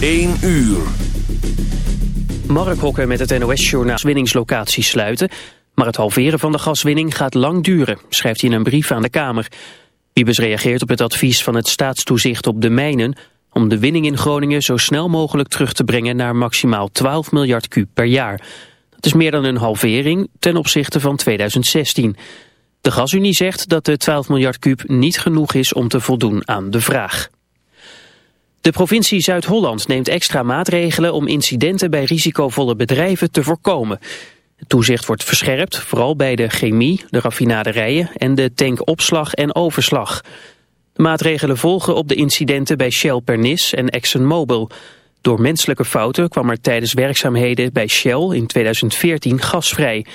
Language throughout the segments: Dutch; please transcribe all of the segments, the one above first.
1 uur. Mark Hokker met het NOS-journaal winningslocaties sluiten... maar het halveren van de gaswinning gaat lang duren, schrijft hij in een brief aan de Kamer. Wiebes reageert op het advies van het staatstoezicht op de mijnen... om de winning in Groningen zo snel mogelijk terug te brengen... naar maximaal 12 miljard kuub per jaar. Dat is meer dan een halvering ten opzichte van 2016. De Gasunie zegt dat de 12 miljard kuub niet genoeg is om te voldoen aan de vraag. De provincie Zuid-Holland neemt extra maatregelen om incidenten bij risicovolle bedrijven te voorkomen. Het toezicht wordt verscherpt, vooral bij de chemie, de raffinaderijen en de tankopslag en overslag. De maatregelen volgen op de incidenten bij Shell Pernis en ExxonMobil. Door menselijke fouten kwam er tijdens werkzaamheden bij Shell in 2014 gas vrij.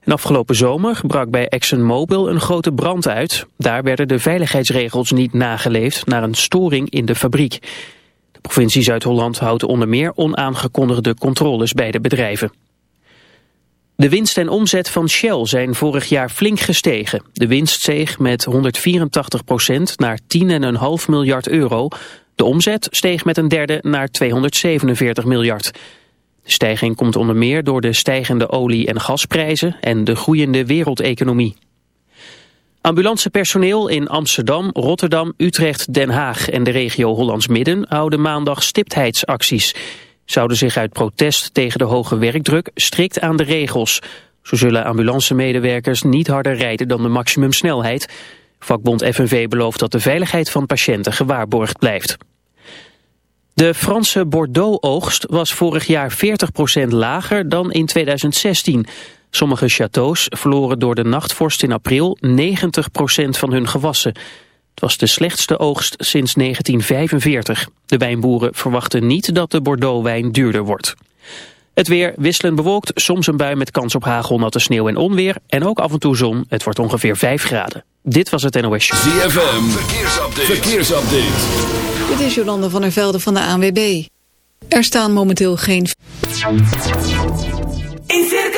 En afgelopen zomer brak bij ExxonMobil een grote brand uit. Daar werden de veiligheidsregels niet nageleefd naar een storing in de fabriek. De provincie Zuid-Holland houdt onder meer onaangekondigde controles bij de bedrijven. De winst en omzet van Shell zijn vorig jaar flink gestegen. De winst steeg met 184 procent naar 10,5 miljard euro. De omzet steeg met een derde naar 247 miljard. De stijging komt onder meer door de stijgende olie- en gasprijzen en de groeiende wereldeconomie. Ambulancepersoneel in Amsterdam, Rotterdam, Utrecht, Den Haag en de regio Hollands Midden houden maandag stiptheidsacties. Zouden zich uit protest tegen de hoge werkdruk strikt aan de regels. Zo zullen ambulancemedewerkers niet harder rijden dan de maximumsnelheid. Vakbond FNV belooft dat de veiligheid van patiënten gewaarborgd blijft. De Franse Bordeaux-oogst was vorig jaar 40% lager dan in 2016. Sommige châteaus verloren door de nachtvorst in april 90% van hun gewassen. Het was de slechtste oogst sinds 1945. De wijnboeren verwachten niet dat de Bordeaux-wijn duurder wordt. Het weer wisselend bewolkt, soms een bui met kans op hagel, natte sneeuw en onweer. En ook af en toe zon, het wordt ongeveer 5 graden. Dit was het NOS Show. ZFM, verkeersupdate. verkeersupdate. Dit is Jolande van der Velde van de ANWB. Er staan momenteel geen... In Circus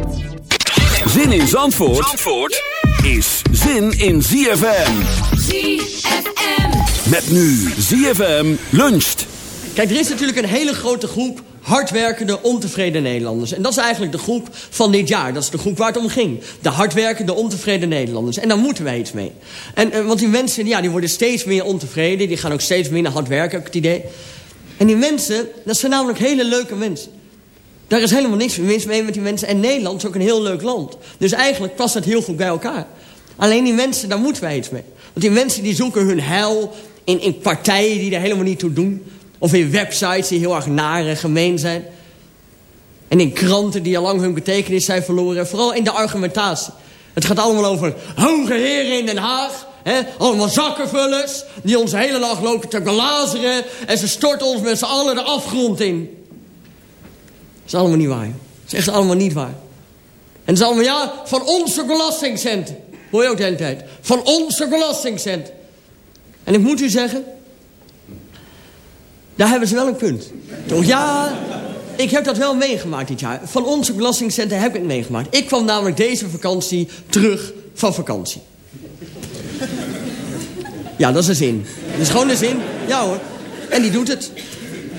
Zin in Zandvoort, Zandvoort is zin in ZFM. ZFM. Met nu ZFM luncht. Kijk, er is natuurlijk een hele grote groep hardwerkende, ontevreden Nederlanders. En dat is eigenlijk de groep van dit jaar. Dat is de groep waar het om ging. De hardwerkende, ontevreden Nederlanders. En daar moeten wij iets mee. En, eh, want die mensen ja, die worden steeds meer ontevreden. Die gaan ook steeds minder hard werken, heb ik het idee. En die mensen, dat zijn namelijk hele leuke mensen. Daar is helemaal niks mis mee met die mensen. En Nederland is ook een heel leuk land. Dus eigenlijk past dat heel goed bij elkaar. Alleen die mensen, daar moeten wij iets mee. Want die mensen die zoeken hun heil in, in partijen die er helemaal niet toe doen. Of in websites die heel erg naar en gemeen zijn. En in kranten die al lang hun betekenis zijn verloren. Vooral in de argumentatie. Het gaat allemaal over hoge heren in Den Haag. Hè? Allemaal zakkenvullers die ons hele dag lopen te belazeren. En ze storten ons met z'n allen de afgrond in. Is allemaal niet waar. Dat is echt allemaal niet waar. En is allemaal, ja, van onze belastingcenten. Hoor je ook de hele tijd. Van onze belastingcenten. En ik moet u zeggen... Daar hebben ze wel een punt. Toch? Ja, ik heb dat wel meegemaakt dit jaar. Van onze belastingcenten heb ik het meegemaakt. Ik kwam namelijk deze vakantie terug van vakantie. Ja, dat is een zin. Dat is gewoon een zin. Ja hoor. En die doet het.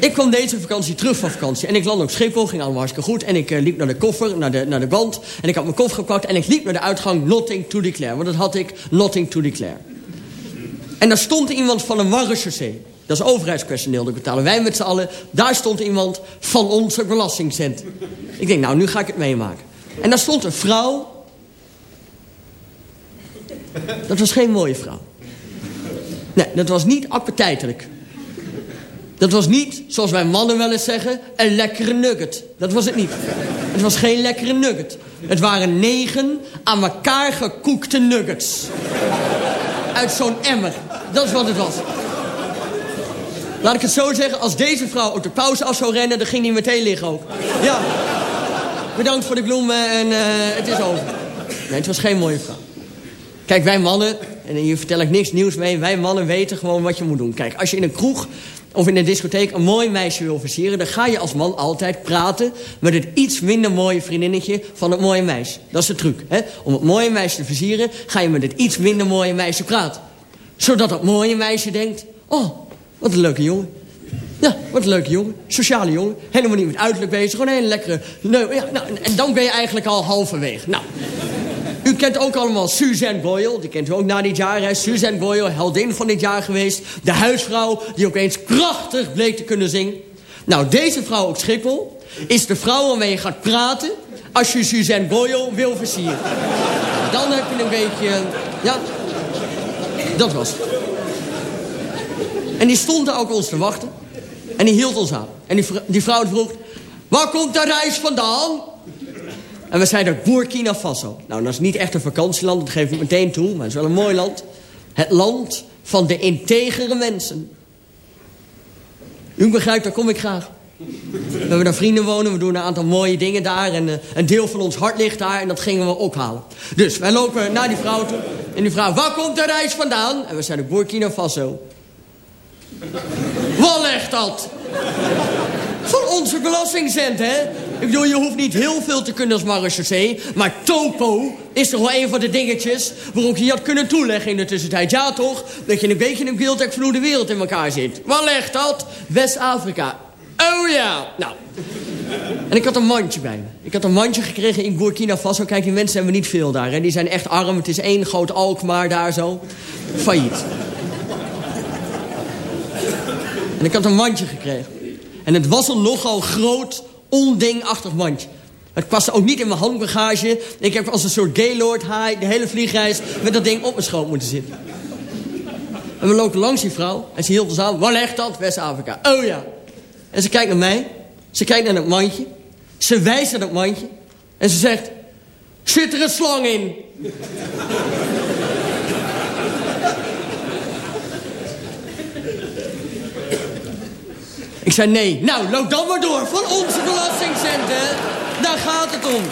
Ik kwam deze vakantie terug van vakantie. En ik landde op Schiphol, ging allemaal hartstikke goed. En ik eh, liep naar de koffer, naar de, naar de band. En ik had mijn koffer gepakt en ik liep naar de uitgang Nothing to Declare. Want dat had ik, Nothing to Declare. En daar stond iemand van een marechaussee. Dat is overheidspersoneel, dat betalen wij met z'n allen. Daar stond iemand van onze belastingcent. Ik denk, nou, nu ga ik het meemaken. En daar stond een vrouw. Dat was geen mooie vrouw. Nee, dat was niet appetijtelijk. Dat was niet, zoals wij mannen wel eens zeggen, een lekkere nugget. Dat was het niet. Het was geen lekkere nugget. Het waren negen aan elkaar gekoekte nuggets. Uit zo'n emmer. Dat is wat het was. Laat ik het zo zeggen, als deze vrouw op de pauze af zou rennen... dan ging die meteen liggen ook. Ja. Bedankt voor de bloemen en uh, het is over. Nee, het was geen mooie vrouw. Kijk, wij mannen, en hier vertel ik niks nieuws mee... wij mannen weten gewoon wat je moet doen. Kijk, als je in een kroeg of in een discotheek een mooi meisje wil versieren... dan ga je als man altijd praten met het iets minder mooie vriendinnetje van het mooie meisje. Dat is de truc. Hè? Om het mooie meisje te versieren ga je met het iets minder mooie meisje praten. Zodat dat mooie meisje denkt... oh, wat een leuke jongen. Ja, wat een leuke jongen. Sociale jongen. Helemaal niet met uiterlijk bezig. Gewoon een hele lekkere... Nee, ja, nou, en dan ben je eigenlijk al halverwege. Nou, kent ook allemaal Suzanne Boyle. Die kent u ook na dit jaar. Suzanne Boyle, heldin van dit jaar geweest. De huisvrouw die opeens krachtig bleek te kunnen zingen. Nou, deze vrouw op Schiphol is de vrouw waarmee je gaat praten... als je Suzanne Boyle wil versieren. Dan heb je een beetje... Ja, dat was het. En die stond daar ook ons te wachten. En die hield ons aan. En die, die vrouw vroeg... Waar komt de reis vandaan? En we zeiden Burkina Faso. Nou, dat is niet echt een vakantieland, dat geef ik meteen toe. Maar het is wel een mooi land. Het land van de integere mensen. U begrijpt, daar kom ik graag. We hebben daar vrienden wonen, we doen een aantal mooie dingen daar. En uh, een deel van ons hart ligt daar en dat gingen we ophalen. Dus wij lopen naar die vrouw toe. En die vraagt, waar komt de reis vandaan? En we zeiden Burkina Faso. Wat legt dat? Van onze belastingcent, hè? Ik bedoel, je hoeft niet heel veel te kunnen als marechaussee... maar topo is toch wel een van de dingetjes... waarop je je had kunnen toeleggen in de tussentijd. Ja, toch? Dat je een beetje een beeld hebt van hoe de wereld in elkaar zit. Wat legt dat? West-Afrika. Oh ja. Nou. En ik had een mandje bij me. Ik had een mandje gekregen in Burkina Faso. Kijk, die mensen hebben niet veel daar. Hè? Die zijn echt arm. Het is één groot Alkmaar daar zo. Failliet. En ik had een mandje gekregen. En het was een nogal groot, ondingachtig mandje. Het paste ook niet in mijn handbagage. Ik heb als een soort gaylord high de hele vliegreis met dat ding op mijn schoot moeten zitten. En we lopen langs die vrouw en ze hield ons aan. Waar ligt dat? West-Afrika. Oh ja. En ze kijkt naar mij. Ze kijkt naar het mandje. Ze wijst naar het mandje. En ze zegt... Zit er een slang in? Ik zei nee. Nou, loop dan maar door. Van onze belastingcenten. Daar gaat het om.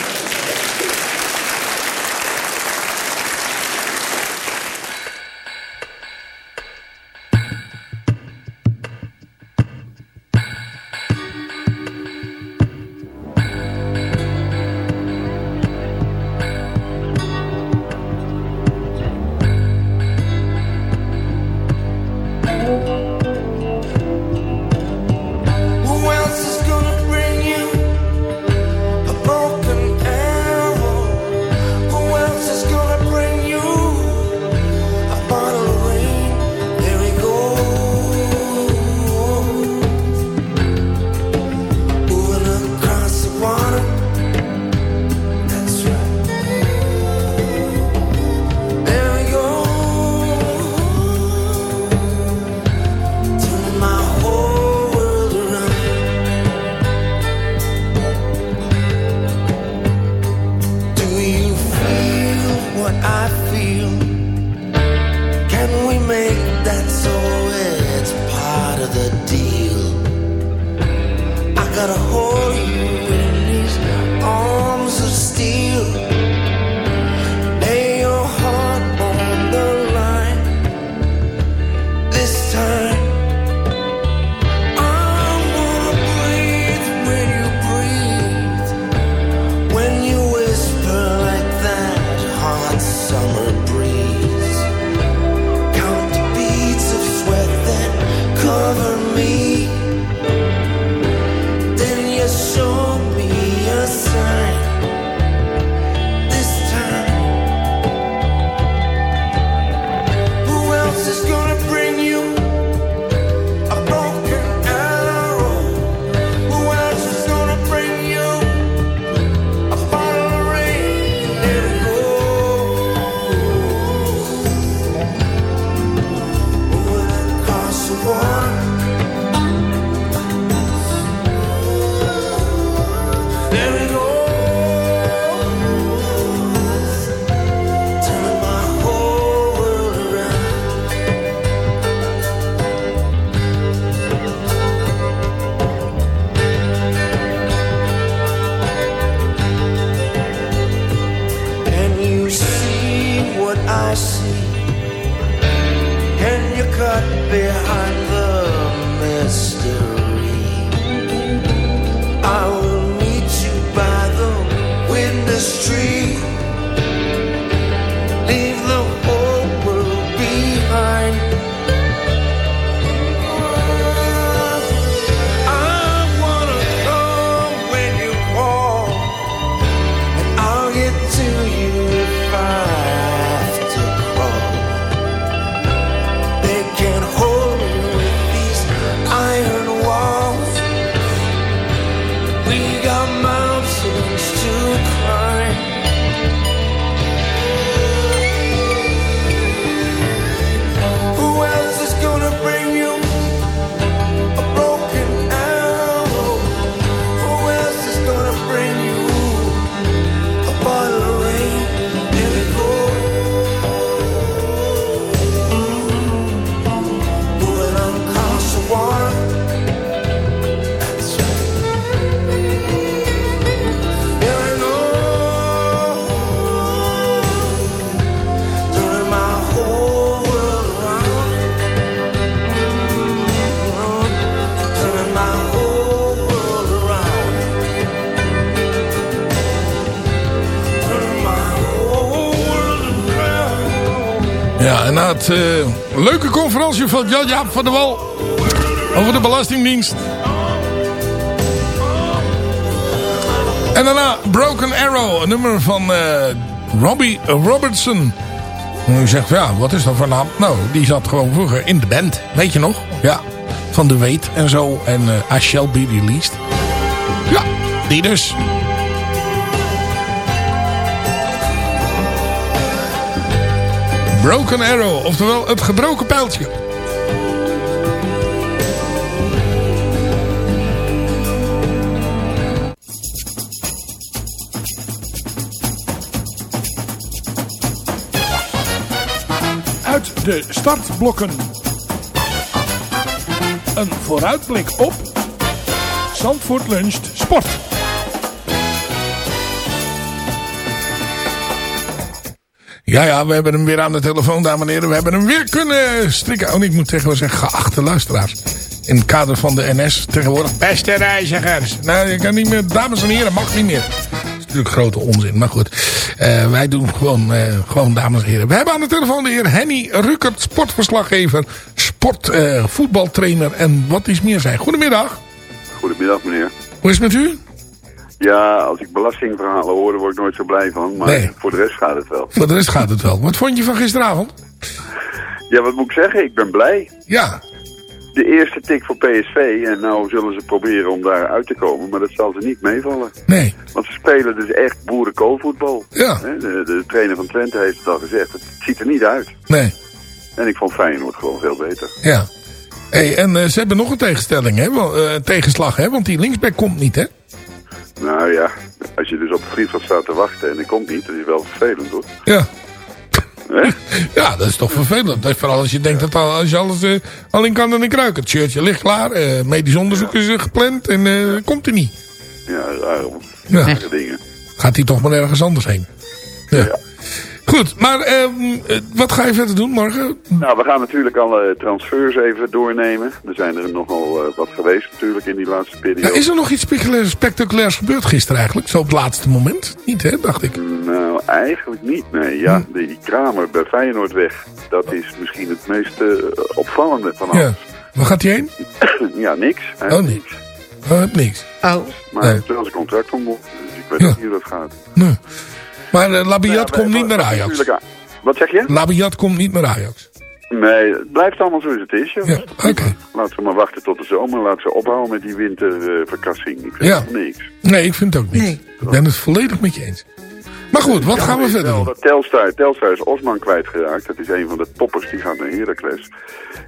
Eh, leuke conferentie van Jan Jaap van der Wal over de Belastingdienst. En daarna Broken Arrow, een nummer van eh, Robbie Robertson. En u zegt, ja, wat is dat voor naam? Nou, die zat gewoon vroeger in de band, weet je nog? Ja, van De Weet en zo. En eh, I Shall Be Released. Ja, die dus. Broken Arrow, oftewel het gebroken pijltje. Uit de startblokken. Een vooruitblik op Zandvoort luncht sport. Ja, ja, we hebben hem weer aan de telefoon, dames en heren. We hebben hem weer kunnen strikken. Oh, ik moet tegenwoordig zeggen, geachte luisteraars. In het kader van de NS tegenwoordig. Beste reizigers. Nou, je kan niet meer, dames en heren, mag niet meer. Dat is natuurlijk grote onzin, maar goed. Eh, wij doen gewoon, eh, gewoon, dames en heren. We hebben aan de telefoon de heer Henny Ruckert, sportverslaggever, sport, eh, voetbaltrainer en wat is meer zijn. Goedemiddag. Goedemiddag meneer. Hoe is het met u? Ja, als ik belastingverhalen hoor, word ik nooit zo blij van. Maar Nee. voor de rest gaat het wel. Voor de rest gaat het wel. Wat vond je van gisteravond? Ja, wat moet ik zeggen? Ik ben blij. Ja. De eerste tik voor PSV. En nou zullen ze proberen om daar uit te komen. Maar dat zal ze niet meevallen. Nee. Want ze spelen dus echt boerenkoolvoetbal. Ja. De, de trainer van Twente heeft het al gezegd. Het ziet er niet uit. Nee. En ik vond Feyenoord gewoon veel beter. Ja. Hey, en eh, ze hebben nog een tegenstelling, hè? Wel, eh, tegenslag, hè? Want die linksback komt niet, hè? Nou ja, als je dus op het vliegveld staat te wachten en die komt niet, dat is wel vervelend hoor. Ja. Ja, dat is toch vervelend. Dat is vooral als je denkt dat al- als je alles eh, al in kan en in kruik. Het shirtje ligt klaar, eh, medisch onderzoek is eh, gepland en komt er niet. Ja, rare, Ja. dingen. Gaat hij toch maar ergens anders heen. Ja. Goed, maar ehm, eh, wat ga je verder doen morgen? Nou, we gaan natuurlijk alle transfers even doornemen. Er zijn er nogal eh, wat geweest natuurlijk in die laatste periode. Ja, is er nog iets spectaculair- spectaculairs gebeurd gisteren eigenlijk? Zo op het laatste moment? Niet, hè, dacht ik. Nou, eigenlijk niet, nee. Ja, die Kramer bij Feyenoord weg. Dat is misschien het meest eh, opvallende van Ja. alles. Waar gaat hij heen? Ja, niks. Hij Oh, niks. Oh, niks. Oh. Maar hij heeft wel zijn contract ontmoet. Dus ik weet Ja. niet hoe dat gaat. Nee. Maar eh, Labiat Ja, komt niet naar Ajax. natuurlijk aan- Wat zeg je? Labiat komt niet naar Ajax. Nee, het blijft allemaal zoals het is, joh. Ja, oké. Laten we maar wachten tot de zomer. Laten ze ophouden met die winterverkassing. ik vind Ja. het niks. Nee, ik vind het ook niet. Nee. Ik ben het volledig met je eens. Maar goed, wat gaan we verder doen? dat Telstar, Telstar is Osman kwijtgeraakt. Dat is een van de toppers, die gaat naar Heracles.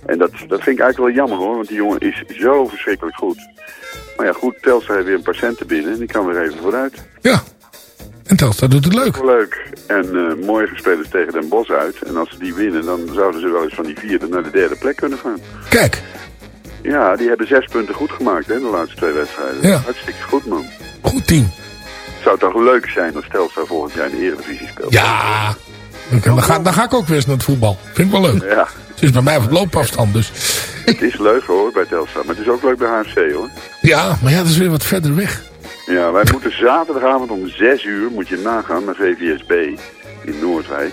En dat, dat vind ik eigenlijk wel jammer hoor, want die jongen is zo verschrikkelijk goed. Maar ja goed, Telstar heeft weer een paar centen binnen en die kan weer even vooruit. Ja. En Telstar doet het leuk. Leuk. En eh morgen spelen ze tegen Den Bosch uit. En als ze die winnen, dan zouden ze wel eens van die vierde naar de derde plek kunnen gaan. Kijk. Ja, die hebben zes punten goed gemaakt hè, de laatste twee wedstrijden. Ja. Hartstikke goed man. Goed team. Zou toch leuk zijn als Telstar volgend jaar in de Eredivisie speelt? Ja. Dan ga, dan ga ik ook weer eens naar het voetbal. Vind ik wel leuk. Ja. Het is bij mij op loopafstand, dus... Het is leuk hoor bij Telstar, maar het is ook leuk bij HFC hoor. Ja, maar ja, dat is weer wat verder weg. Ja, wij moeten zaterdagavond om 6 uur, moet je nagaan, naar VVSB in Noordwijk.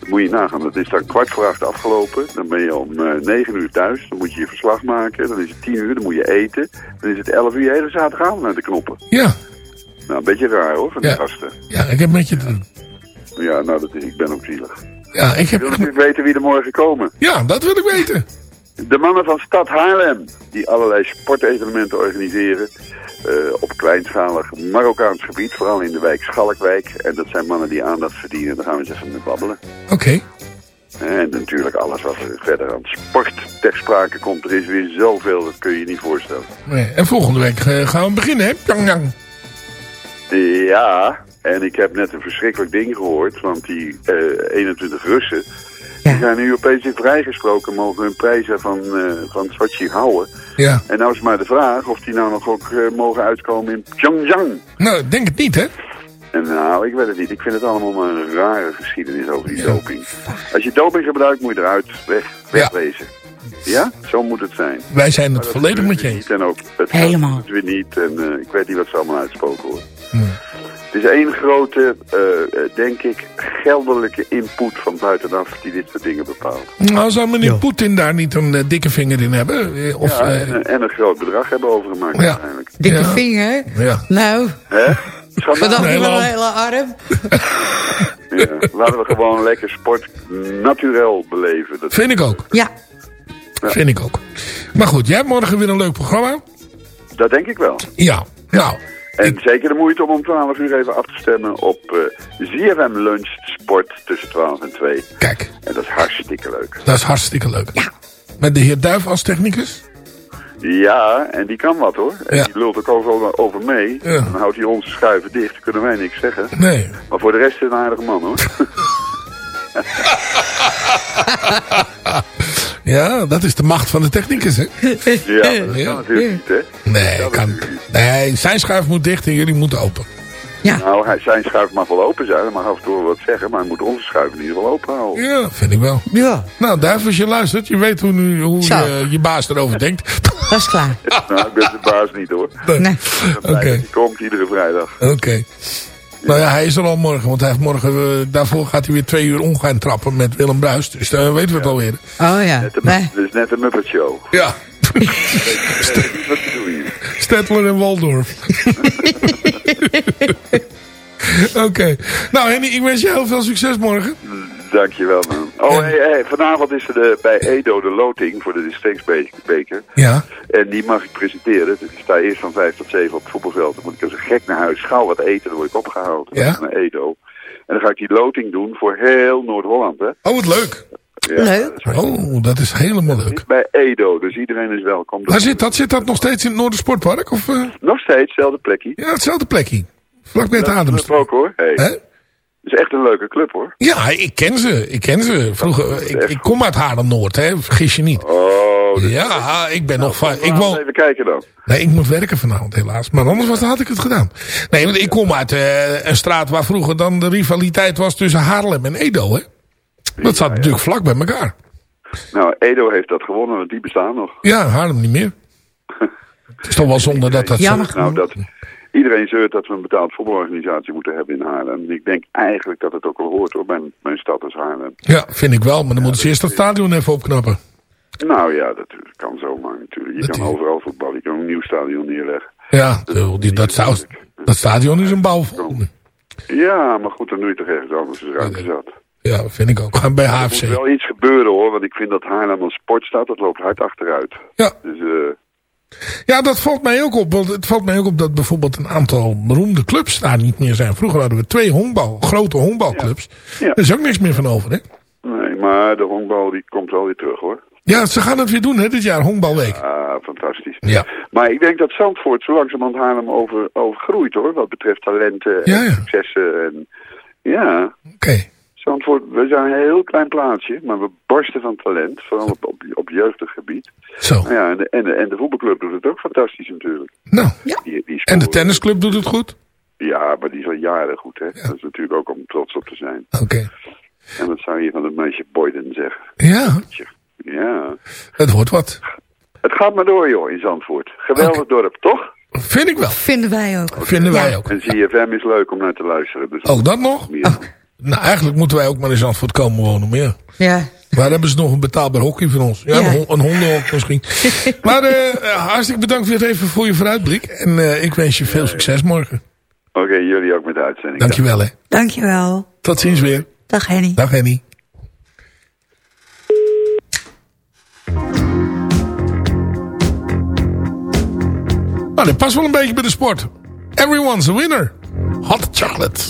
Dat moet je nagaan, dat is dan kwart voor acht afgelopen. Dan ben je om eh 9 uur thuis, dan moet je je verslag maken. Dan is het 10 uur, dan moet je eten. Dan is het 11 uur, hele zaterdagavond naar de knoppen. Ja, Nou, een beetje raar hoor, van die Ja. gasten. ja ik heb met je te doen. Ja, nou, dat is, ik ben ook zielig. Ja, ik Ik heb... wil natuurlijk weten wie er morgen komen. Ja, dat wil ik weten. De mannen van Stad Haarlem, die allerlei sportevenementen organiseren eh, op kleinschalig Marokkaans gebied, vooral in de wijk Schalkwijk. En dat zijn mannen die aandacht verdienen, daar gaan we eens even mee babbelen. Oké. En natuurlijk alles wat er verder aan sport ter sprake komt. Er is weer zoveel, dat kun je je niet voorstellen. Nee, En volgende week eh, gaan we beginnen, hè? Pyongyang. Ja, en ik heb net een verschrikkelijk ding gehoord, want die eh 21 Russen, die zijn nu opeens vrijgesproken, mogen hun prijzen van, eh van Sochi houden. Ja. En nou is maar de vraag of die nou nog ook eh, mogen uitkomen in Pyongyang. Nou, ik denk het niet, hè? En nou, ik weet het niet. Ik vind het allemaal maar een rare geschiedenis over die doping. Als je doping gebruikt, moet je eruit weg, wegwezen. Ja. Zo moet het zijn. Wij zijn het volledig met je eens. En ook het Helemaal. Het weer niet. En eh, ik weet niet wat ze allemaal uitspoken hoor. Het is één grote, eh, eh, denk ik, geldelijke input van buitenaf die dit soort dingen bepaalt. Nou, zou meneer Poetin daar niet een eh, dikke vinger in hebben? Of, ja, eh, en, en een groot bedrag hebben overgemaakt Ja. uiteindelijk. Dikke Ja. vinger? Ja. Nou, Hè? Nee, niet wel een hele arm. Ja, laten we gewoon lekker sport naturel beleven. Dat Vind ik ook. Ja. Vind ik ook. Maar goed, jij hebt morgen weer een leuk programma. Dat denk ik wel. Ja. Nou, En zeker de moeite om om 12 uur even af te stemmen op eh ZFM Lunch Sport tussen 12 en 2. Kijk. En dat is hartstikke leuk. dat is hartstikke leuk. Ja. Met de heer Duif als technicus? Ja, en die kan wat hoor. En Ja. die lult ook overal over mee. Ja. Dan houdt hij onze schuiven dicht, kunnen wij niks zeggen. Nee. Maar voor de rest is het een aardige man hoor. Ja, dat is de macht van de technicus, hè? ja, dat kan natuurlijk niet hè. Nee, kan, nee, zijn schuif moet dicht en jullie moeten open. Nou, hij, zijn schuif mag wel open zijn, hij mag af en toe wel wat zeggen, maar hij moet onze schuif in ieder geval open houden. Ja, vind ik wel. Ja. Nou, Duif, als je luistert, je weet hoe, nu, hoe je, je baas erover denkt. Dat is klaar. nou, ik ben de baas niet hoor. Nee. Oké. Komt iedere vrijdag. Oké. Nou ja, hij is er al morgen, want hij heeft morgen, eh, daarvoor gaat hij weer twee uur omgaan trappen met Willem Bruis. Dus dan weten we het alweer. Oh ja. Net een, Nee. Is net een Muppet Show. Ja. Niet wat bedoel je? Stettler en Waldorf. Oké. Nou Henny, ik wens je heel veel succes morgen. Dankjewel man. Oh, hey, hey, vanavond is er de, bij Edo de loting voor de districtsbeker. Ja. En die mag ik presenteren. Dus ik sta eerst van 5 tot 7 op het voetbalveld. Dan moet ik als een gek naar huis. Gauw wat eten, dan word ik opgehaald. Dan Ja. naar Edo. En dan ga ik die loting doen voor heel Noord-Holland. hè. Oh, wat leuk. Ja, Leuk. Oh, dat is helemaal leuk. Bij Edo, dus iedereen is welkom. Waar zit dat? Zit dat nog steeds in het Noordersportpark? Of, eh? Nog steeds, hetzelfde plekje. Ja, hetzelfde plekje. Vlak bij het Ademst. ook hoor. Hey. Hè? Het is echt een leuke club hoor. Ja, ik ken ze. Ik ken ze. Vroeger, ik, ik kom uit Haarlem-Noord, hè. Vergis je niet. Oh, dus Ja, ik ben nog van... Ik woon... even kijken dan. Nee, ik moet werken vanavond helaas. Maar anders was, had ik het gedaan. Nee, want ik kom uit eh, een straat waar vroeger dan de rivaliteit was tussen Haarlem en Edo, hè. Dat zat natuurlijk vlak bij elkaar. Nou, Edo heeft dat gewonnen, want die bestaan nog. Ja, Haarlem niet meer. Het is toch wel zonde dat dat... Jammer zo- Nou, dat, iedereen zeurt dat we een betaald voetbalorganisatie moeten hebben in Haarlem. Ik denk eigenlijk dat het ook wel hoort hoor, bij een, een stad als Haarlem. Ja, vind ik wel. Maar dan moeten ze eerst dat stadion even opknappen. Nou ja, dat kan zomaar natuurlijk. Je kan overal voetballen, je kan een nieuw stadion neerleggen. Ja, die, dat, zou- dat stadion is een bouwval. Ja, maar goed, dan doe je toch ergens anders de ruimte zat. Ja, vind ik ook. Bij Er moet wel iets gebeuren hoor, want ik vind dat Haarlem als sportstad, dat loopt hard achteruit. Ja. Dus eh, Ja, dat valt mij ook op. Want het valt mij ook op dat bijvoorbeeld een aantal beroemde clubs daar niet meer zijn. Vroeger hadden we twee honkbal, grote honkbalclubs. Ja. Er is ook niks meer van over, hè? nee, maar de honkbal die komt wel weer terug hoor. Ja, ze gaan het weer doen, hè, dit jaar, honkbalweek. Ah, fantastisch. Ja. Maar ik denk dat Zandvoort zo langzamerhand Haarlem over, overgroeit hoor. Wat betreft talenten en Ja, ja. successen. En, ja, Oké. Zandvoort, we zijn een heel klein plaatsje, maar we barsten van talent. Vooral op, op, op jeugdig gebied. Zo. Nou ja, en, de, en, de, en de voetbalclub doet het ook fantastisch natuurlijk. Nou, Die, die en de tennisclub doet het goed? Ja, maar die is al jaren goed hè. Dat is natuurlijk ook om trots op te zijn. Oké. En dat zou je van het meisje Boyden zeggen. Ja. Ja. Het wordt wat. Het gaat maar door, joh, in Zandvoort. Geweldig dorp, toch? Vind ik wel. Vinden wij ook. Vinden wij ook. En ZFM is leuk om naar te luisteren. Dus Ook dat nog? Nou, eigenlijk moeten wij ook maar in Zandvoort komen wonen. Maar ja. Ja. Waar hebben ze nog een betaalbaar hockey voor ons? Ja, Ja. Een, hon- een hondenhok misschien. maar eh, eh, hartstikke bedankt weer even voor je vooruitblik. En eh, ik wens je veel succes morgen. Oké, jullie ook met de uitzending. Dankjewel hè. Dankjewel. Tot ziens weer. Dag Henny. Dag Henny. Nou, dit past wel een beetje bij de sport. Everyone's a winner. Hot chocolate.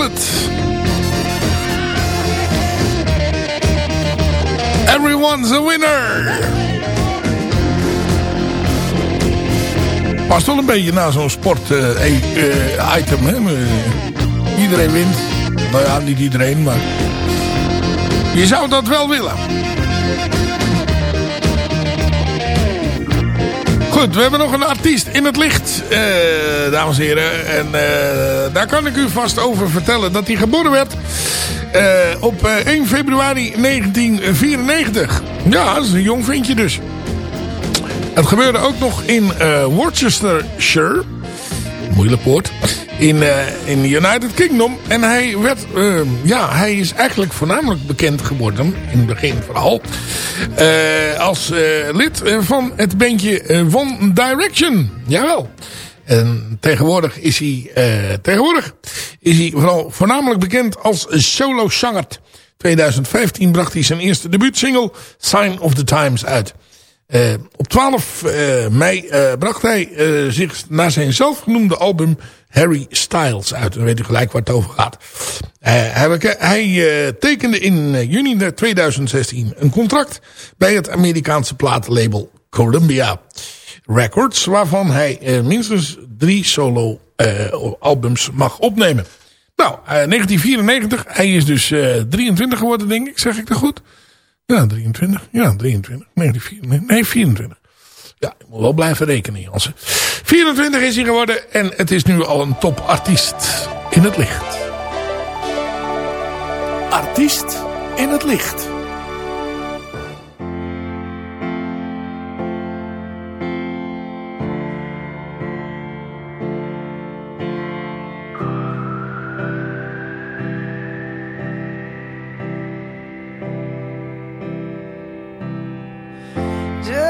Chocolate. Everyone's a winner. Past wel een beetje na zo'n sport eh, e- eh, item. Hè? Eh, Iedereen wint. Nou ja, niet iedereen, maar... Je zou dat wel willen. Goed, we hebben nog een artiest in het licht, eh, dames en heren. En eh, daar kan ik u vast over vertellen dat hij geboren werd eh, op eh, 1 februari 1994. Ja, dat is een jong ventje dus. Het gebeurde ook nog in eh, Worcestershire. Moeilijk woord. In, eh, in United Kingdom. En hij werd, eh, ja, hij is eigenlijk voornamelijk bekend geworden. In het begin vooral. eh, als eh, lid van het bandje One Direction. Jawel. En tegenwoordig is hij, tegenwoordig is hij vooral voornamelijk bekend als solo-zanger. 2015 bracht hij zijn eerste debuutsingle Sign of the Times uit. Eh, op 12 eh, mei eh, bracht hij zich naar zijn zelfgenoemde album Harry Styles uit. Dan weet u gelijk waar het over gaat. Hij hij tekende in juni 2016 een contract bij het Amerikaanse platenlabel Columbia Records. Waarvan hij minstens drie solo albums mag opnemen. Nou, eh, 1994. Hij is dus eh, 23 geworden denk ik. Zeg ik dat goed? Ja, 23. Ja, 23. 1994. Nee, 24. Ja, ik moet wel blijven rekenen, Jansen. 24 is hij geworden en het is nu al een topartiest in het licht. Artiest in het licht.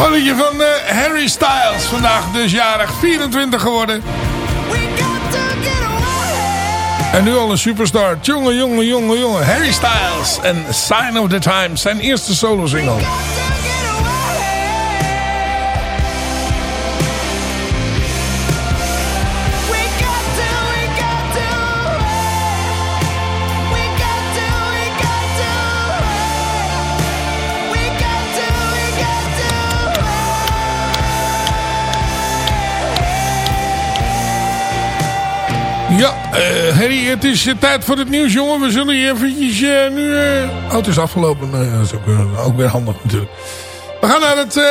Mannetje van eh, Harry Styles. Vandaag dus jarig 24 geworden. En nu al een superstar. Jongen, jongen, jongen, jongen. Harry Styles en Sign of the Times. Zijn eerste solo single. Ja, Harry, het is eh, tijd voor het nieuws, jongen. We zullen je eventjes eh, nu... Oh, het is afgelopen. Dat is ook, weer- ook weer handig natuurlijk. We gaan naar het eh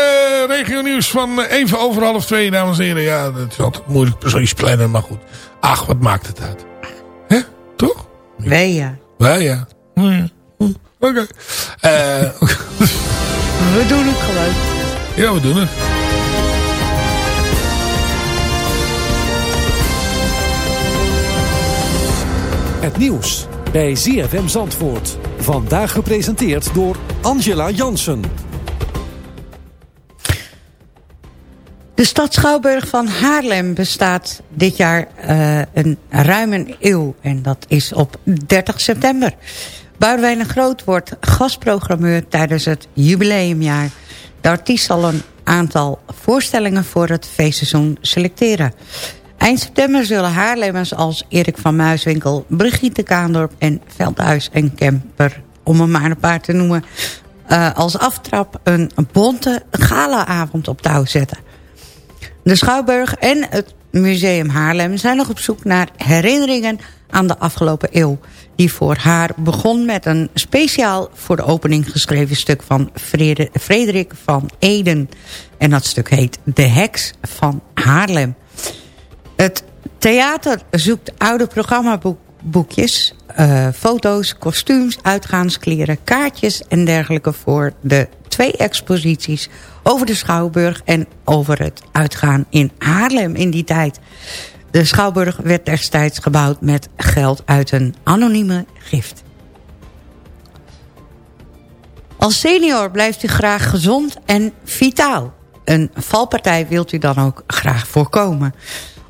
regio nieuws van even over half twee, dames en heren. Ja, dat is altijd moeilijk precies plannen, maar goed. Ach, wat maakt het uit? Hè? Toch? Wij ja. Ja, ja. Oké. We doen het gewoon. ja, we doen het. Het nieuws bij ZFM Zandvoort. Vandaag gepresenteerd door Angela Jansen. De stad Schouwburg van Haarlem bestaat dit jaar eh, een ruim eeuw. En dat is op 30 september. Boudewijn de Groot wordt gastprogrammeur tijdens het jubileumjaar. De artiest zal een aantal voorstellingen voor het feestseizoen selecteren. Eind september zullen Haarlemmers als Erik van Muiswinkel... Brigitte Kaandorp en Veldhuis en Kemper, om er maar een paar te noemen... eh, als aftrap een bonte galaavond op touw zetten. De Schouwburg en het Museum Haarlem zijn nog op zoek naar herinneringen aan de afgelopen eeuw. Die voor haar begon met een speciaal voor de opening geschreven stuk van Frede- Frederik van Eden. En dat stuk heet De Heks van Haarlem. Het theater zoekt oude programmaboekjes, eh, foto's, kostuums, uitgaanskleren, kaartjes en dergelijke voor de twee exposities over de Schouwburg en over het uitgaan in Haarlem in die tijd. De Schouwburg werd destijds gebouwd met geld uit een anonieme gift. Als senior blijft u graag gezond en vitaal. Een valpartij wilt u dan ook graag voorkomen.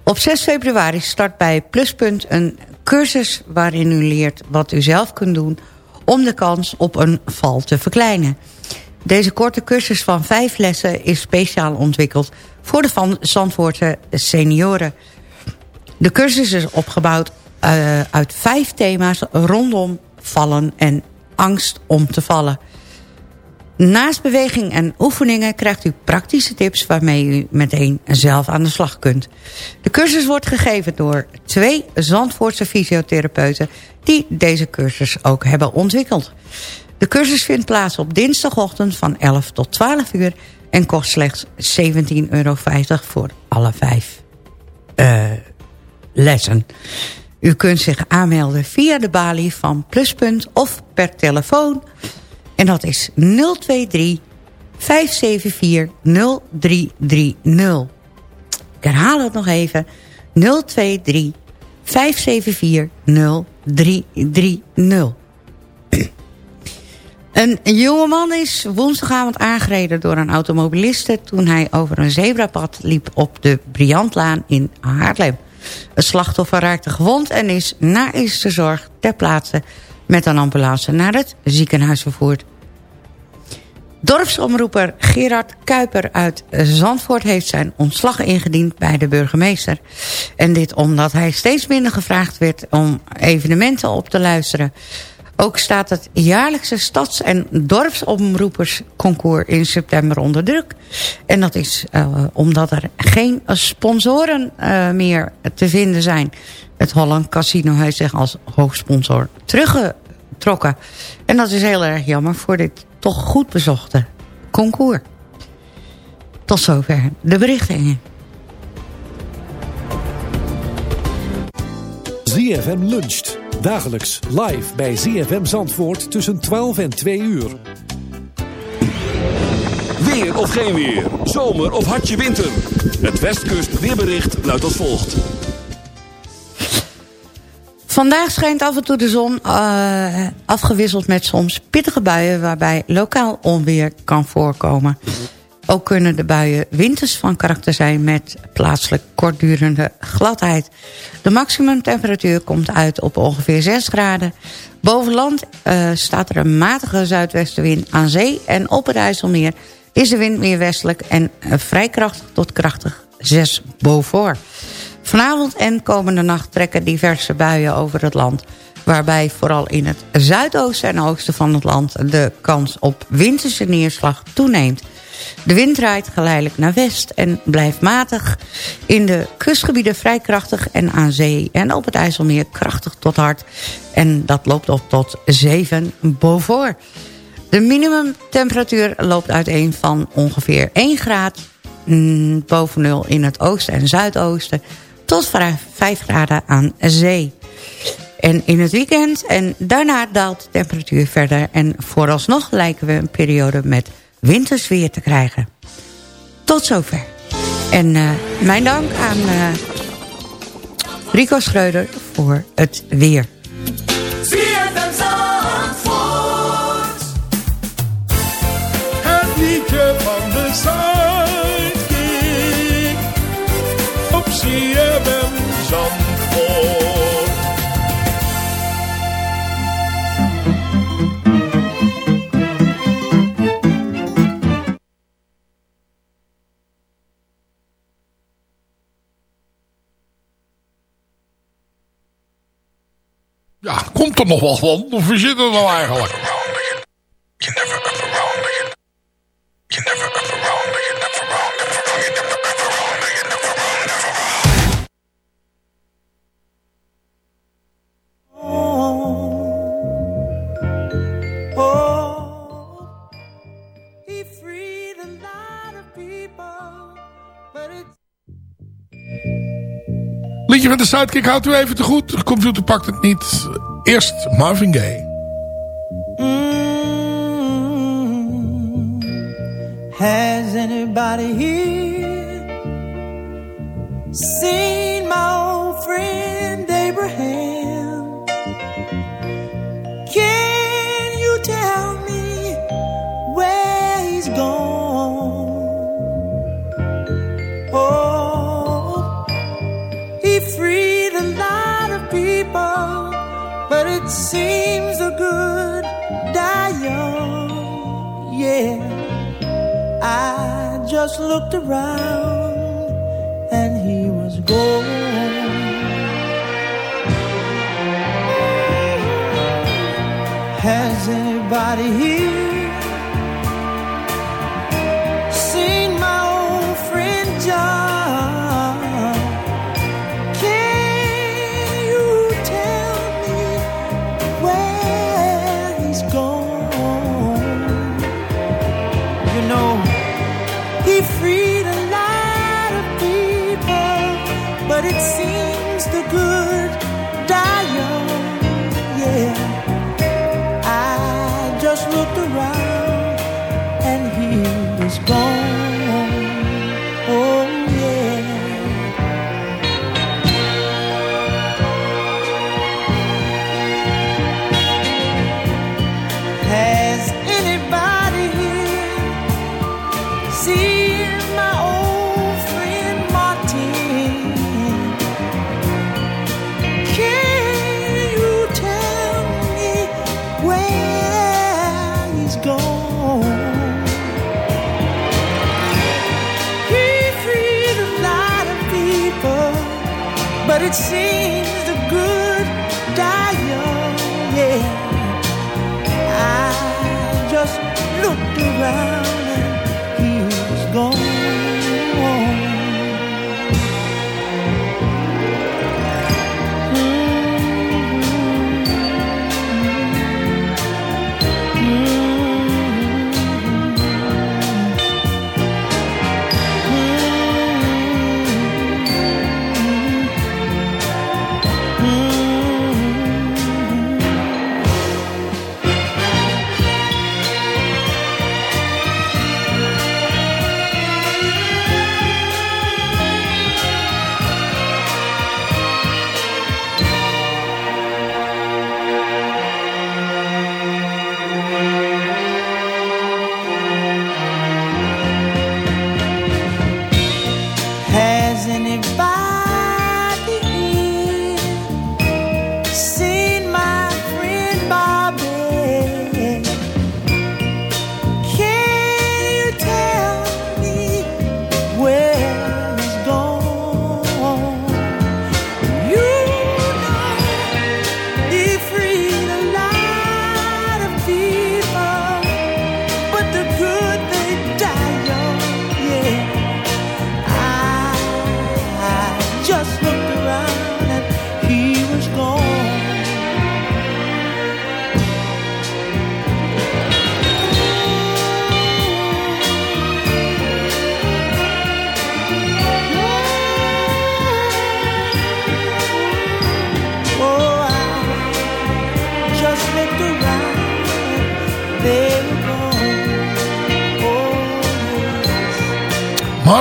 Op 6 februari start bij Pluspunt een cursus waarin u leert wat u zelf kunt doen om de kans op een val te verkleinen. Deze korte cursus van vijf lessen is speciaal ontwikkeld voor de van Zandvoortse senioren. De cursus is opgebouwd eh, uit vijf thema's rondom vallen en angst om te vallen. Naast beweging en oefeningen krijgt u praktische tips... waarmee u meteen zelf aan de slag kunt. De cursus wordt gegeven door twee Zandvoortse fysiotherapeuten... die deze cursus ook hebben ontwikkeld. De cursus vindt plaats op dinsdagochtend van 11 tot 12 uur... en kost slechts 17,50 euro voor alle vijf eh, lessen. U kunt zich aanmelden via de balie van Pluspunt of per telefoon... En dat is 023 574 0330. Ik herhaal het nog even. 023 574 0330. Een jongeman is woensdagavond aangereden door een automobiliste... toen hij over een zebrapad liep op de Briantlaan in Haarlem. Het slachtoffer raakte gewond en is na eerste zorg ter plaatse... met een ambulance naar het ziekenhuis vervoerd. Dorpsomroeper Gerard Kuiper uit Zandvoort heeft zijn ontslag ingediend bij de burgemeester. En dit omdat hij steeds minder gevraagd werd om evenementen op te luisteren. Ook staat het jaarlijkse stads- en dorpsomroepersconcours in september onder druk. En dat is uh, omdat er geen sponsoren uh, meer te vinden zijn. Het Holland Casino heeft zich als hoofdsponsor teruggetrokken. En dat is heel erg jammer voor dit toch goed bezochte concours. Tot zover de berichtingen. ZFM luncht. Dagelijks live bij ZFM Zandvoort tussen 12 en 2 uur. Weer of geen weer. Zomer of hartje winter. Het Westkust weerbericht luidt als volgt. Vandaag schijnt af en toe de zon uh, afgewisseld met soms pittige buien... waarbij lokaal onweer kan voorkomen. Ook kunnen de buien winters van karakter zijn met plaatselijk kortdurende gladheid. De maximumtemperatuur komt uit op ongeveer 6 graden. Boven land uh, staat er een matige zuidwestenwind aan zee... en op het IJsselmeer is de wind meer westelijk en uh, vrij krachtig tot krachtig 6 boven. Vanavond en komende nacht trekken diverse buien over het land... waarbij vooral in het zuidoosten en oosten van het land... de kans op winterse neerslag toeneemt. De wind draait geleidelijk naar west en blijft matig. In de kustgebieden vrij krachtig en aan zee en op het IJsselmeer krachtig tot hard. En dat loopt op tot 7 boven. De minimumtemperatuur loopt uiteen van ongeveer 1 graad boven nul in het oosten en zuidoosten... tot 5 graden aan zee. En in het weekend en daarna daalt de temperatuur verder... en vooralsnog lijken we een periode met winters weer te krijgen. Tot zover. En uh, mijn dank aan uh, Rico Schreuder voor het weer. Het liedje van de Zuidkiek op CFM Zandvoort. Ja, komt er nog wel van? Of wie zit er nou eigenlijk? Liedje van de Sidekick houdt u even te goed. De computer pakt het niet. Eerst Marvin Gaye. Has anybody here seen seems the good die young. Yeah. I just looked around and he was gone. Has anybody here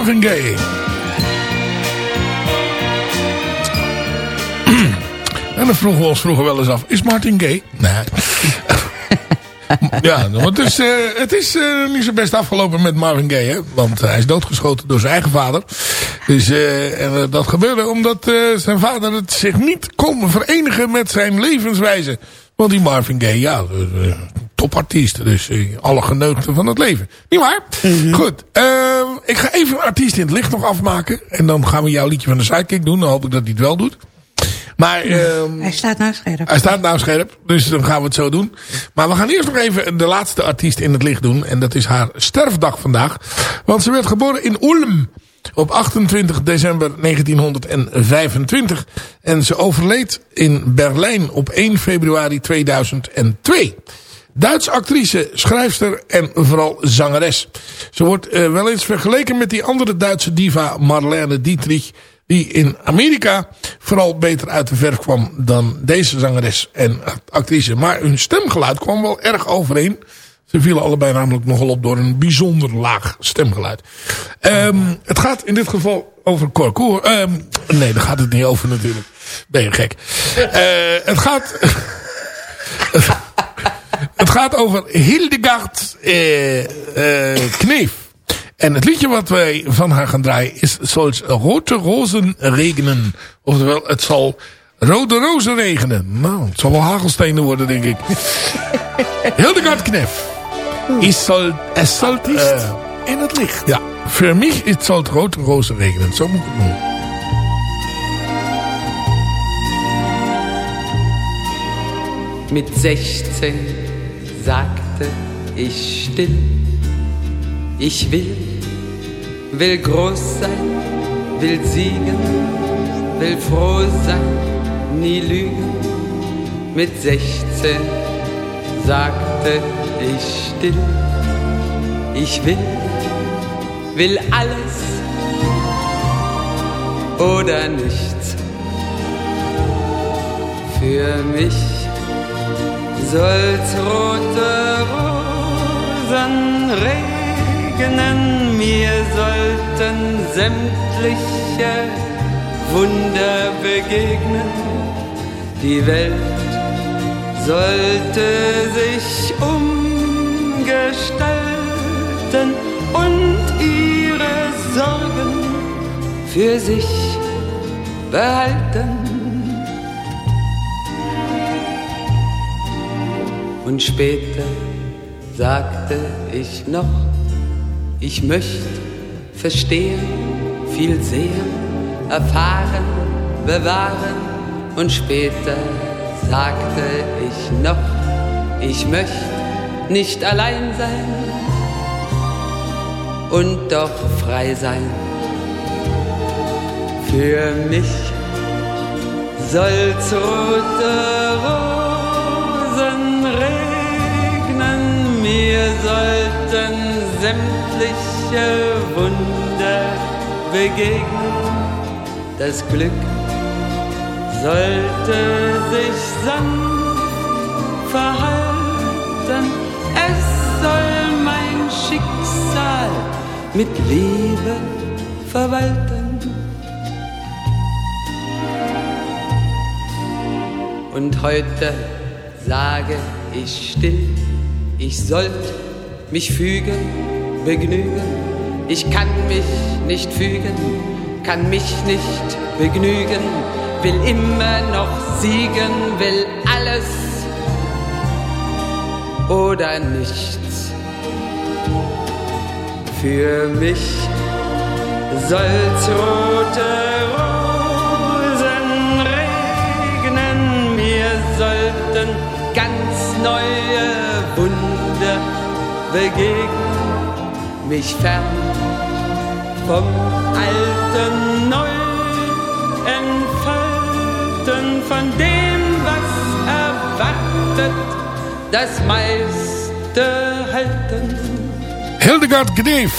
Marvin Gaye. en dan vroegen we ons vroeger wel eens af, is Martin gay? Nee. ja, want het is, eh, het is eh, niet zo best afgelopen met Marvin Gaye. Hè? Want hij is doodgeschoten door zijn eigen vader. Dus, eh, en, eh, dat gebeurde omdat eh, zijn vader het zich niet kon verenigen met zijn levenswijze. Want die Marvin Gaye, ja, eh, topartiest. Dus eh, alle geneugten van het leven. Niet waar? Goed. ehm, ik ga even een artiest in het licht nog afmaken. En dan gaan we jouw liedje van de sidekick doen. Dan hoop ik dat hij het wel doet. Maar ehm, Hij staat nou scherp. hij staat nou scherp, dus dan gaan we het zo doen. Maar we gaan eerst nog even de laatste artiest in het licht doen. En dat is haar sterfdag vandaag. Want ze werd geboren in Ulm op 28 december 1925. En ze overleed in Berlijn op 1 februari 2002. Duits actrice, schrijfster en vooral zangeres. Ze wordt eh, wel eens vergeleken met die andere Duitse diva Marlene Dietrich die in Amerika vooral beter uit de verf kwam dan deze zangeres en actrice. Maar hun stemgeluid kwam wel erg overeen. Ze vielen allebei namelijk nogal op door een bijzonder laag stemgeluid. Ehm, het gaat in dit geval over Corcoor. Ehm, nee, daar gaat het niet over natuurlijk. Ben je gek. Eh, het gaat... het gaat over Hildegard eh, eh, Kneef. En het liedje wat wij van haar gaan draaien is Zoals Rote Rozen regenen. Oftewel, het zal rode rozen regenen. Nou, het zal wel hagelstenen worden, denk ik. Hildegard Knef. Is zal, es zal, eh, in het licht. ja, voor mij is het zal rote rozen regenen. Zo moet ik het noemen. Mit 16 sagte ich still, ich will, will groß sein, will siegen, will froh sein, nie lügen. Mit 16 sagte ich still, ich will, will alles oder nichts. Für mich soll's rote Rosen regnen, mir sollten sämtliche Wunder begegnen. Die Welt sollte sich umgestalten und ihre Sorgen für sich behalten. Und später sagte ich noch, ich möchte verstehen, viel sehen, erfahren, bewahren. Und später sagte ich noch, ich möchte nicht allein sein und doch frei sein. Für mich soll's rote mir sollten sämtliche Wunder begegnen. Das Glück sollte sich sanft verhalten, es soll mein Schicksal mit Liebe verwalten. Und heute sage ich still, ich sollt mich fügen, begnügen. Ich kann mich nicht fügen, kann mich nicht begnügen, will immer noch siegen, will alles oder nichts. Für mich soll's rote Rosen begegnen, mich fern vom Alten neu entfalten, von dem, was erwartet, das meiste halten. Hildegard Kneef.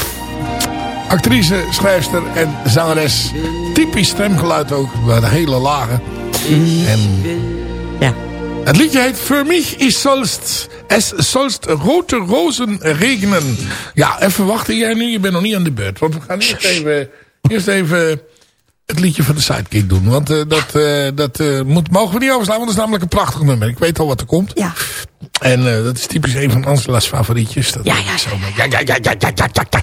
Actrice, schrijfster en zangeres. Typisch stemgeluid ook. Een hele lage. En Ja. het liedje heet Für mich ist sollst Es sollst rote rozen regenen. Ja, even wachten jij nu. Je bent nog niet aan de beurt. Want we gaan eerst even, eerst even het liedje van de Sidekick doen. Want eh, dat, eh, dat eh, moet, mogen we niet overslaan. Want dat is namelijk een prachtig nummer. Ik weet al wat er komt. Ja. En eh, dat is typisch een van Angela's favorietjes. Dat Ja, ja, zo. Ja, ja, ja, ja, ja, ja, ja, ja.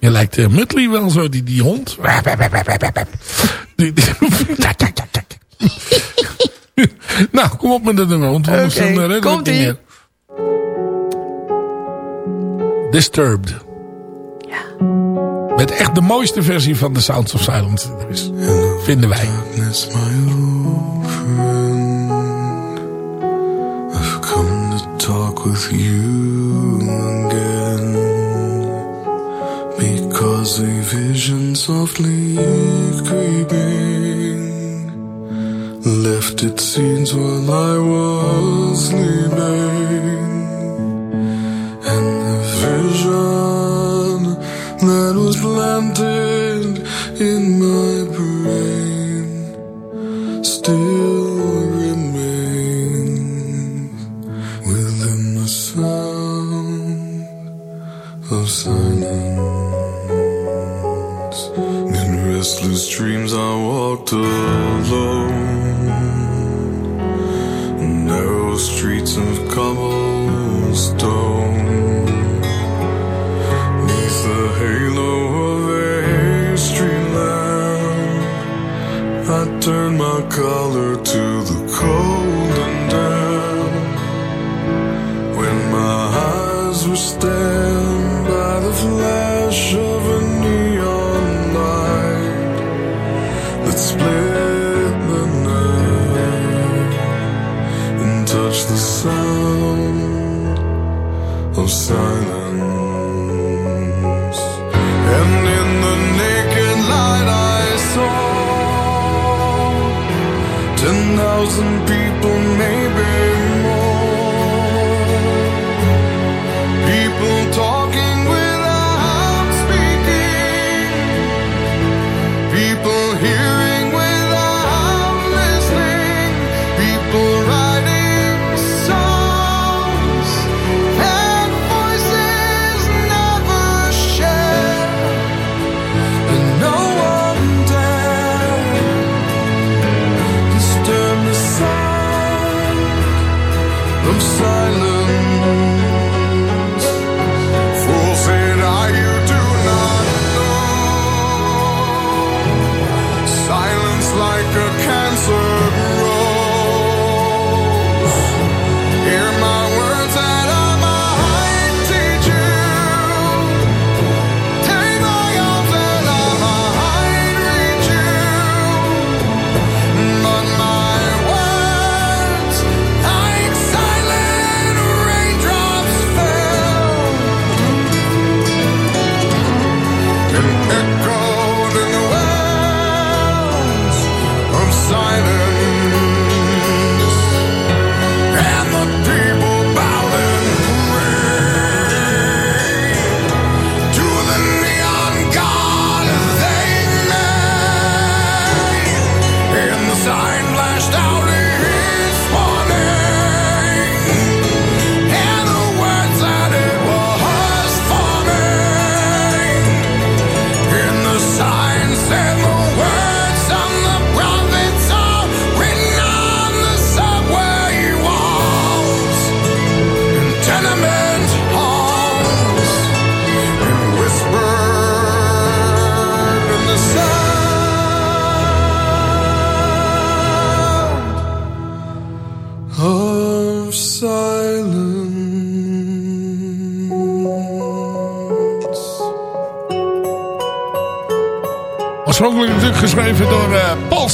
Je lijkt uh, Muttley wel zo, die, die hond. Die- die- Ja, ja, ja, ja. nou, kom op met dat nummer. Want Oké, dan, eh, redden we komt-ie. Disturbed. Met echt de mooiste versie van The Sounds of Silence. is, vinden wij. I've come to talk with you again because a vision softly creeping left its seeds while I was sleeping, that was planted in my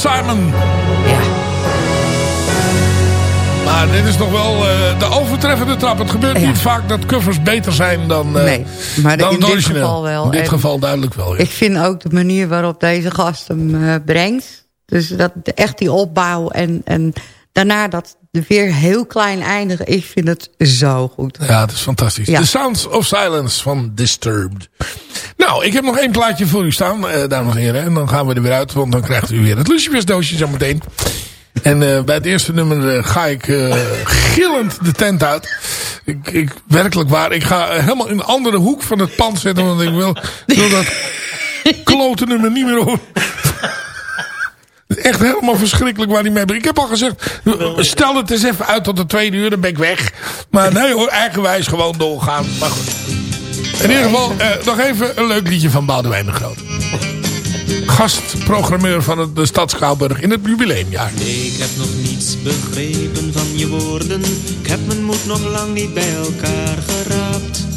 Simon. Ja. Maar dit is nog wel eh, de overtreffende trap. Het gebeurt niet vaak dat covers beter zijn dan, eh Nee, maar dan in dit origineel. geval wel. In dit En geval duidelijk wel. Ja. Ik vind ook de manier waarop deze gast hem eh, brengt. Dus dat, echt die opbouw en, en daarna dat weer heel klein eindigen. Ik vind het zo goed. Ja, het is fantastisch. Ja. The Sounds of Silence van Disturbed. Nou, ik heb nog één plaatje voor u staan, eh, dames en heren. En dan gaan we er weer uit, want dan krijgt u weer het Lucifersdoosje zo meteen. En eh, bij het eerste nummer eh, ga ik gillend de tent uit. Ik, ik, werkelijk waar, ik ga helemaal in een andere hoek van het pand zitten. Want ik wil, wil dat klote nummer niet meer horen. Echt helemaal verschrikkelijk waar hij mee. Ik heb al gezegd, stel het eens even uit tot de tweede uur, dan ben ik weg. Maar nee hoor, eigenwijs gewoon doorgaan. Maar goed. In ieder geval, eh, nog even een leuk liedje van Boudewijn de Groot. Gastprogrammeur van de stad Schouwburg in het jubileumjaar. Ik heb nog niets begrepen van je woorden. Ik heb mijn moed nog lang niet bij elkaar geraapt.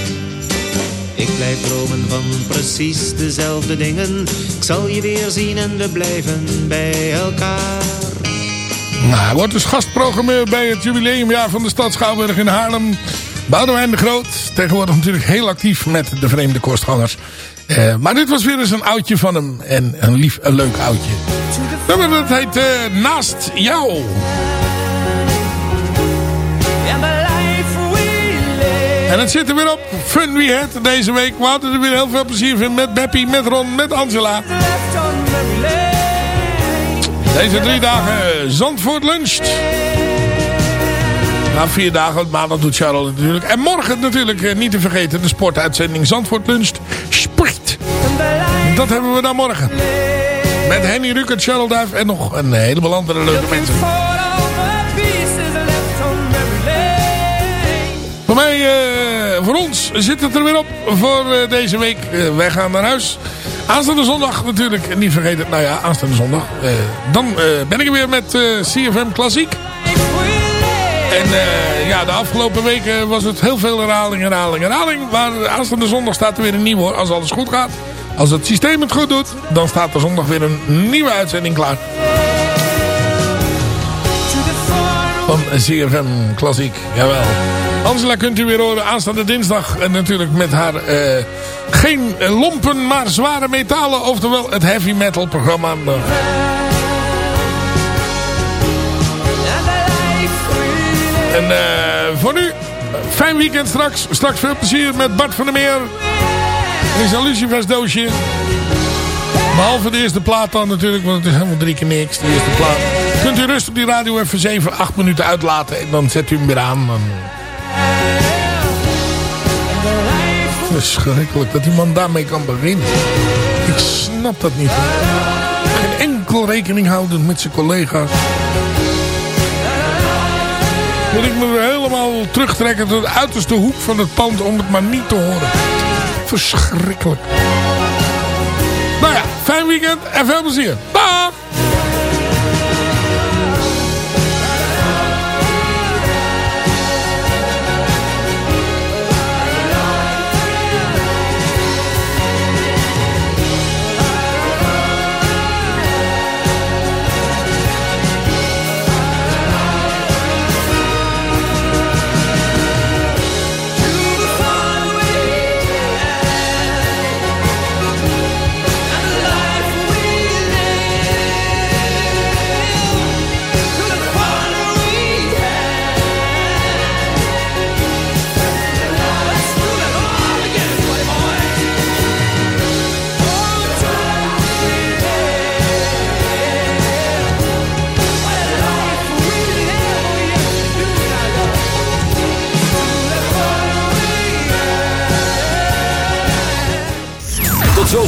Ik blijf dromen van precies dezelfde dingen. Ik zal je weer zien en we blijven bij elkaar. Nou, hij wordt dus gastprogrammeur bij het jubileumjaar van de stad Schouwburg in Haarlem. Boudewijn de Groot. Tegenwoordig natuurlijk heel actief met de vreemde kostgangers. Eh, maar dit was weer eens een oudje van hem. En een lief, een leuk oudje. Dat, heet eh, Naast Jou. En het zit er weer op. Fun We Had deze week. We hadden er weer heel veel plezier van met Beppie, met Ron, met Angela. Deze drie dagen Zandvoort luncht. Na vier dagen, maandag doet Charlotte natuurlijk. En morgen natuurlijk eh, niet te vergeten de sportuitzending Zandvoort luncht. Sport. Dat hebben we dan morgen. Met Henny Rukert, Charles Duif en nog een heleboel andere leuke mensen. Voor ons zit het er weer op voor eh, deze week. Eh, wij gaan naar huis. Aanstaande zondag natuurlijk, niet vergeten, nou ja, aanstaande zondag. eh, dan ben ik er weer met CFM Klassiek. En ja, de afgelopen weken was het heel veel herhaling, herhaling, herhaling. Maar aanstaande zondag staat er weer een nieuwe als alles goed gaat. Als het systeem het goed doet, dan staat er zondag weer een nieuwe uitzending klaar. Van CFM Klassiek, jawel. Angela kunt u weer horen aanstaande dinsdag. En natuurlijk met haar eh, geen lompen, maar zware metalen. Oftewel het heavy metal programma. En eh, voor nu, fijn weekend straks. Straks veel plezier met Bart van der Meer. Er een Lucifers doosje. Behalve de eerste plaat dan natuurlijk, want het is helemaal drie keer niks, de eerste plaat. Kunt u rustig die radio even 7, 8 minuten uitlaten en dan zet u hem weer aan. Dan... Verschrikkelijk dat die man daarmee kan beginnen. Ik snap dat niet. Geen enkel rekening houden met zijn collega's. Moet ik me helemaal terugtrekken tot de uiterste hoek van het pand om het maar niet te horen. Verschrikkelijk. Nou ja, fijn weekend en veel plezier. Dag!